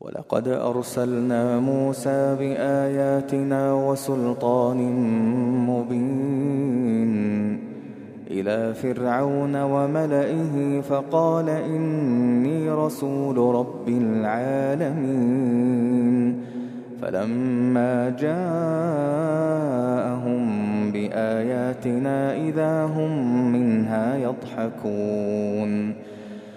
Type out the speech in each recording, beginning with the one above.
ولقد أرسلنا موسى بآياتنا وسلطان مبين إلى فرعون وملئه فقال إني رسول رب العالمين فلما جاءهم بآياتنا إذا هم منها يضحكون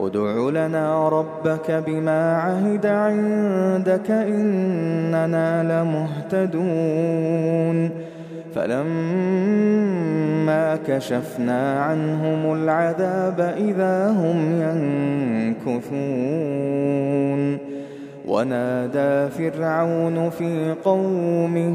ادع لنا ربك بما عهد عندك إننا لمهتدون. فلما كشفنا عنهم العذاب إذا هم ينكثون. ونادى فرعون في قومه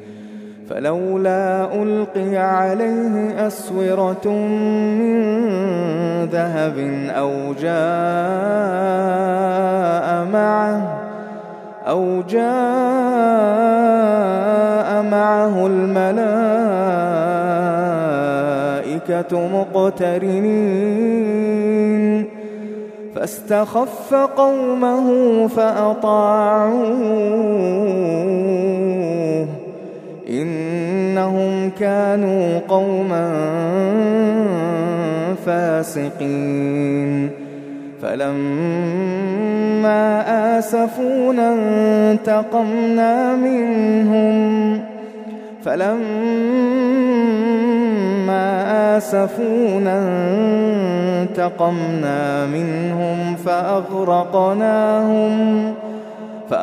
فلولا ألقي عليه أسورة من ذهب أو جاء معه أو جاء معه الملائكة مقترنين فاستخف قومه فأطاعوه إنهم كانوا قوما فاسقين. فلما آسفونا انتقمنا منهم. فلما آسفونا انتقمنا منهم فأغرقناهم.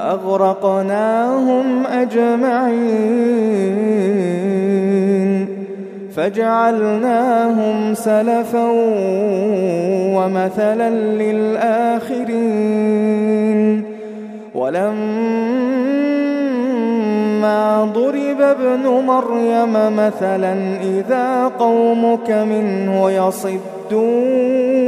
فأغرقناهم أجمعين. فجعلناهم سلفا ومثلا للآخرين. ولما ضرب ابن مريم مثلا إذا قومك منه يصدون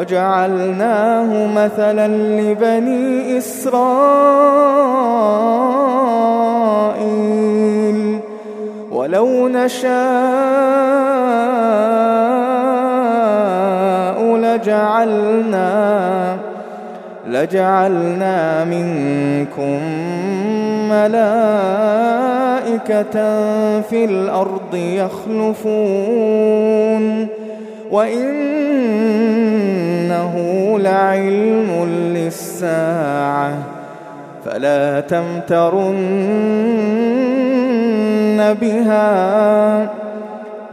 وجعلناه مثلا لبني إسرائيل. ولو نشاء لجعلنا لجعلنا منكم ملائكة في الأرض يخلفون. وإنه لعلم للساعة فلا تمترن بها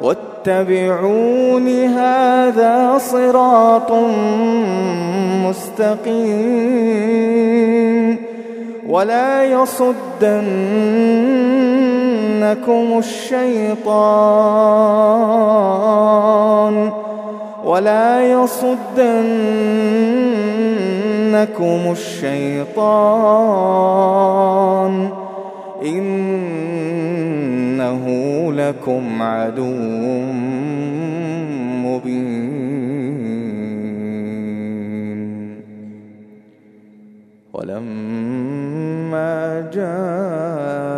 واتبعون هذا صراط مستقيم ولا يصدنكم الشيطان ولا يصدنكم الشيطان إنه لكم عدو مبين. ولما جاء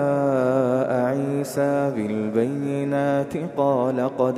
عيسى بالبينات قال قد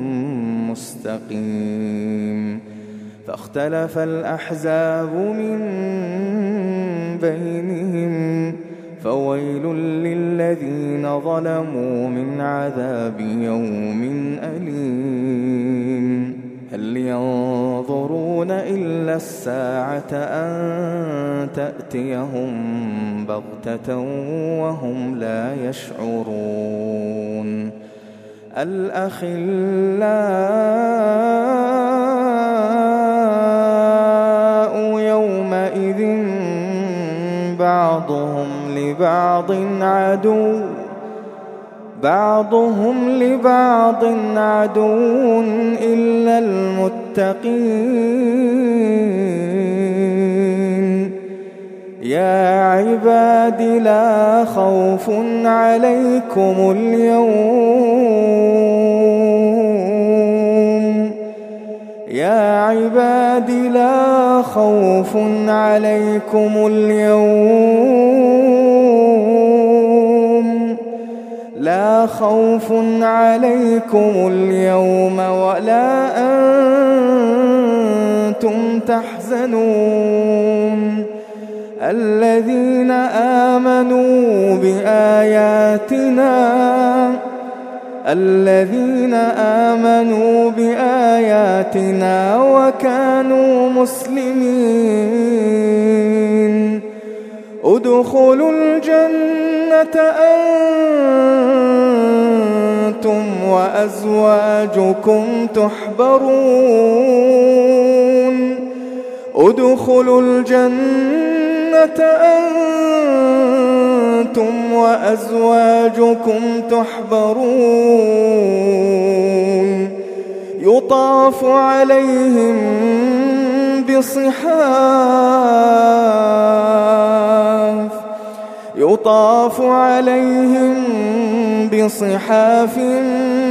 مستقيم فاختلف الأحزاب من بينهم فويل للذين ظلموا من عذاب يوم أليم. هل ينظرون إلا الساعة أن تأتيهم بغتة وهم لا يشعرون؟ الأخلاء يومئذ بعضهم لبعض عدو بعضهم لبعض عدو إلا المتقين. يا عباد لا خوف عليكم اليوم. يا عباد لا خوف عليكم اليوم. لا خوف عليكم اليوم ولا أنتم تحزنون. الذين آمنوا بآياتنا الذين آمنوا بآياتنا وكانوا مسلمين. ادخلوا الجنة أنتم وأزواجكم تحبرون. ادخلوا الجنة أنتم وأزواجكم تحبرون. يطاف عليهم بصحاف. يطاف عليهم بصحاف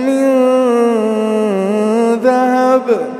من ذهب.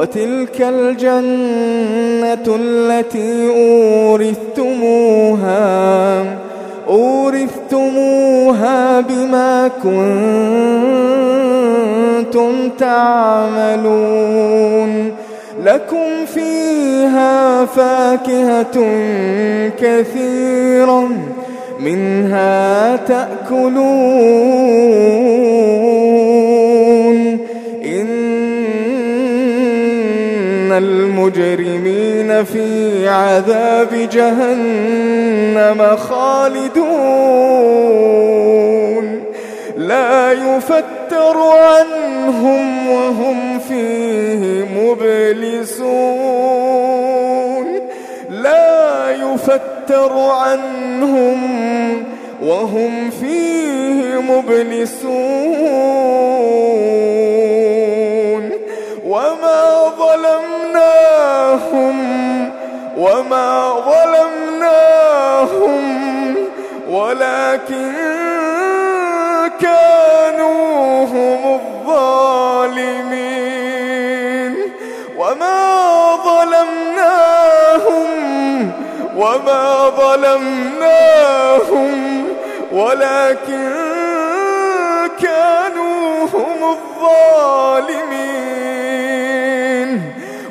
وتلك الجنة التي أورثتموها أورثتموها بما كنتم تعملون. لكم فيها فاكهة كثيرة منها تأكلون. المجرمين في عذاب جهنم خالدون. لا يفتر عنهم وهم فيه مبلسون. لا يفتر عنهم وهم فيه مبلسون. وما ظلمناهم ولكن كانوا هم الظالمين. وما ظلمناهم وما ظلمناهم ولكن كانوا هم الظالمين.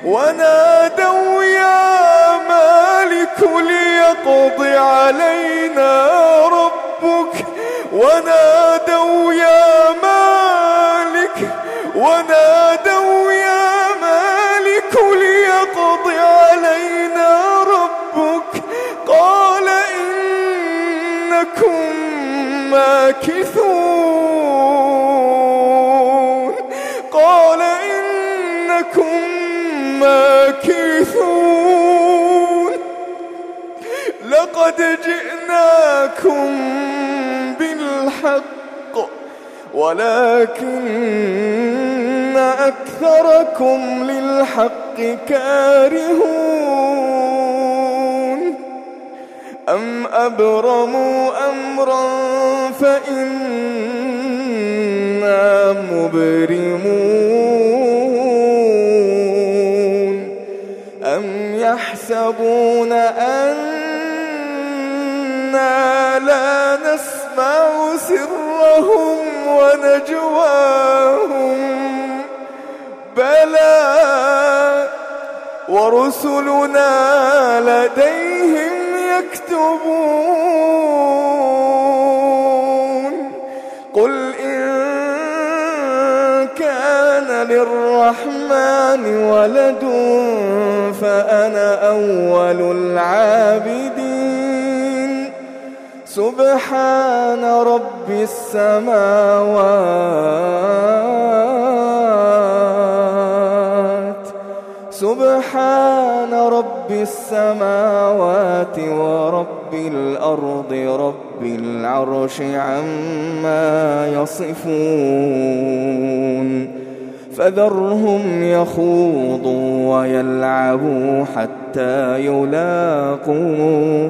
ونادوا يا مالك ليقض علينا ربك. ونادوا يا مالك ونادوا يا مالك ليقض علينا ربك. قال إنكم ماكثون. جئناكم بالحق ولكن أكثركم للحق كارهون. أم أبرموا أمرا فإنا مبرمون. أم يحسبون أنا لا نسمع سرهم ونجواهم بلى ورسلنا لديهم يكتبون. قل إن كان للرحمن ولد فأنا أول العابدين. سبحان رب السماوات. سبحان رب السماوات ورب الأرض رب العرش عما يصفون. فذرهم يخوضوا ويلعبوا حتى يلاقوا